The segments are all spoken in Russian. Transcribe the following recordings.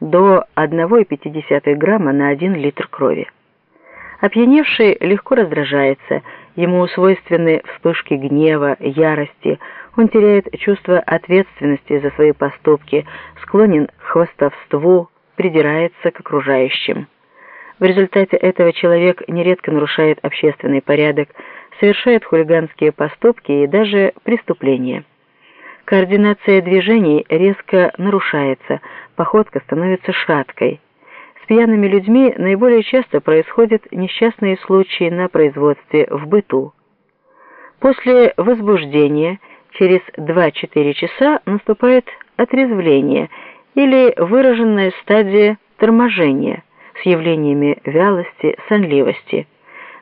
до 1,5 грамма на 1 литр крови. Опьяневший легко раздражается, ему свойственны вспышки гнева, ярости, он теряет чувство ответственности за свои поступки, склонен к хвастовству, придирается к окружающим. В результате этого человек нередко нарушает общественный порядок, совершает хулиганские поступки и даже преступления. Координация движений резко нарушается, походка становится шаткой. С пьяными людьми наиболее часто происходят несчастные случаи на производстве в быту. После возбуждения через 2-4 часа наступает отрезвление или выраженная стадия торможения с явлениями вялости, сонливости.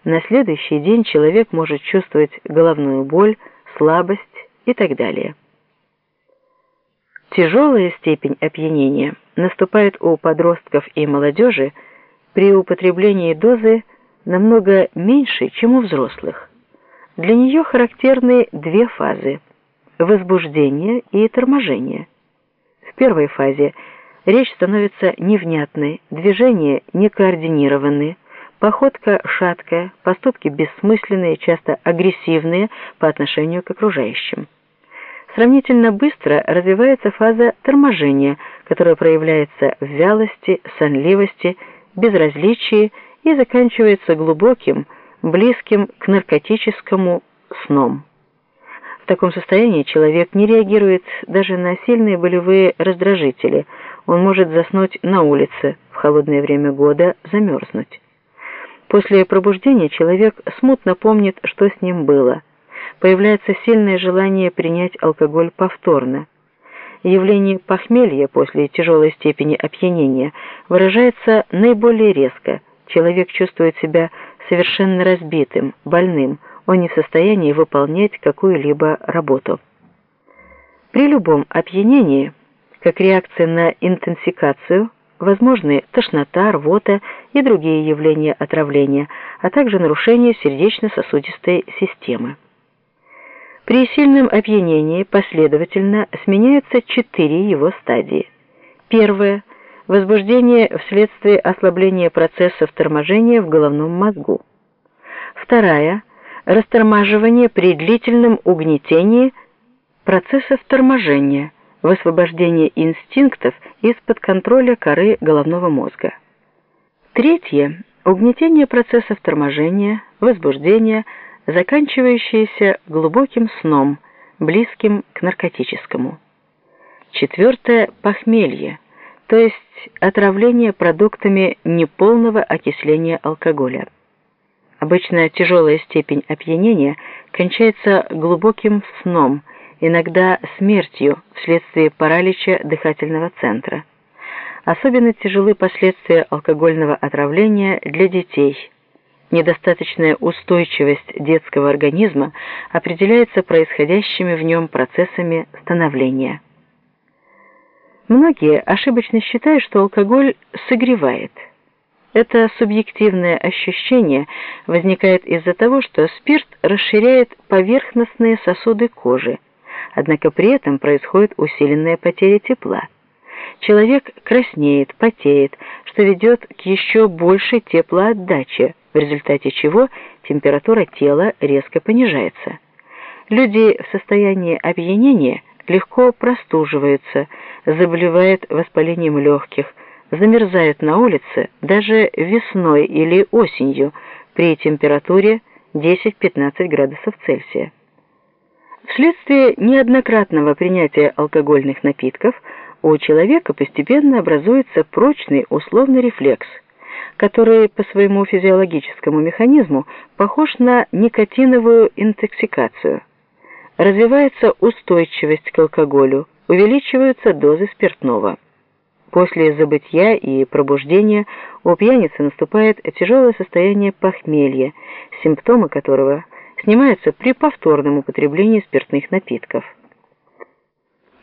На следующий день человек может чувствовать головную боль, слабость и так далее. Тяжелая степень опьянения наступает у подростков и молодежи при употреблении дозы намного меньше, чем у взрослых. Для нее характерны две фазы – возбуждение и торможение. В первой фазе речь становится невнятной, движения некоординированные, походка шаткая, поступки бессмысленные, часто агрессивные по отношению к окружающим. Сравнительно быстро развивается фаза торможения, которая проявляется в вялости, сонливости, безразличии и заканчивается глубоким, близким к наркотическому сном. В таком состоянии человек не реагирует даже на сильные болевые раздражители. Он может заснуть на улице, в холодное время года замерзнуть. После пробуждения человек смутно помнит, что с ним было – появляется сильное желание принять алкоголь повторно. Явление похмелья после тяжелой степени опьянения выражается наиболее резко. Человек чувствует себя совершенно разбитым, больным, он не в состоянии выполнять какую-либо работу. При любом опьянении, как реакция на интенсикацию, возможны тошнота, рвота и другие явления отравления, а также нарушение сердечно-сосудистой системы. При сильном опьянении последовательно сменяются четыре его стадии. Первое – возбуждение вследствие ослабления процессов торможения в головном мозгу. Вторая – растормаживание при длительном угнетении процессов торможения, высвобождение инстинктов из-под контроля коры головного мозга. Третье – угнетение процессов торможения, возбуждения, заканчивающееся глубоким сном, близким к наркотическому. Четвертое – похмелье, то есть отравление продуктами неполного окисления алкоголя. Обычно тяжелая степень опьянения кончается глубоким сном, иногда смертью вследствие паралича дыхательного центра. Особенно тяжелы последствия алкогольного отравления для детей – Недостаточная устойчивость детского организма определяется происходящими в нем процессами становления. Многие ошибочно считают, что алкоголь согревает. Это субъективное ощущение возникает из-за того, что спирт расширяет поверхностные сосуды кожи, однако при этом происходит усиленная потеря тепла. Человек краснеет, потеет, что ведет к еще большей теплоотдаче, в результате чего температура тела резко понижается. Люди в состоянии опьянения легко простуживаются, заболевают воспалением легких, замерзают на улице даже весной или осенью при температуре 10-15 градусов Цельсия. Вследствие неоднократного принятия алкогольных напитков у человека постепенно образуется прочный условный рефлекс – который по своему физиологическому механизму похож на никотиновую интоксикацию. Развивается устойчивость к алкоголю, увеличиваются дозы спиртного. После забытья и пробуждения у пьяницы наступает тяжелое состояние похмелья, симптомы которого снимаются при повторном употреблении спиртных напитков.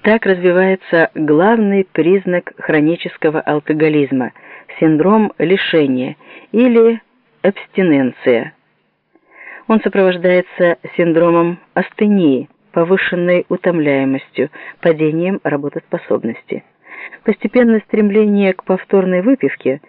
Так развивается главный признак хронического алкоголизма – синдром лишения или абстиненция. Он сопровождается синдромом астении, повышенной утомляемостью, падением работоспособности. Постепенное стремление к повторной выпивке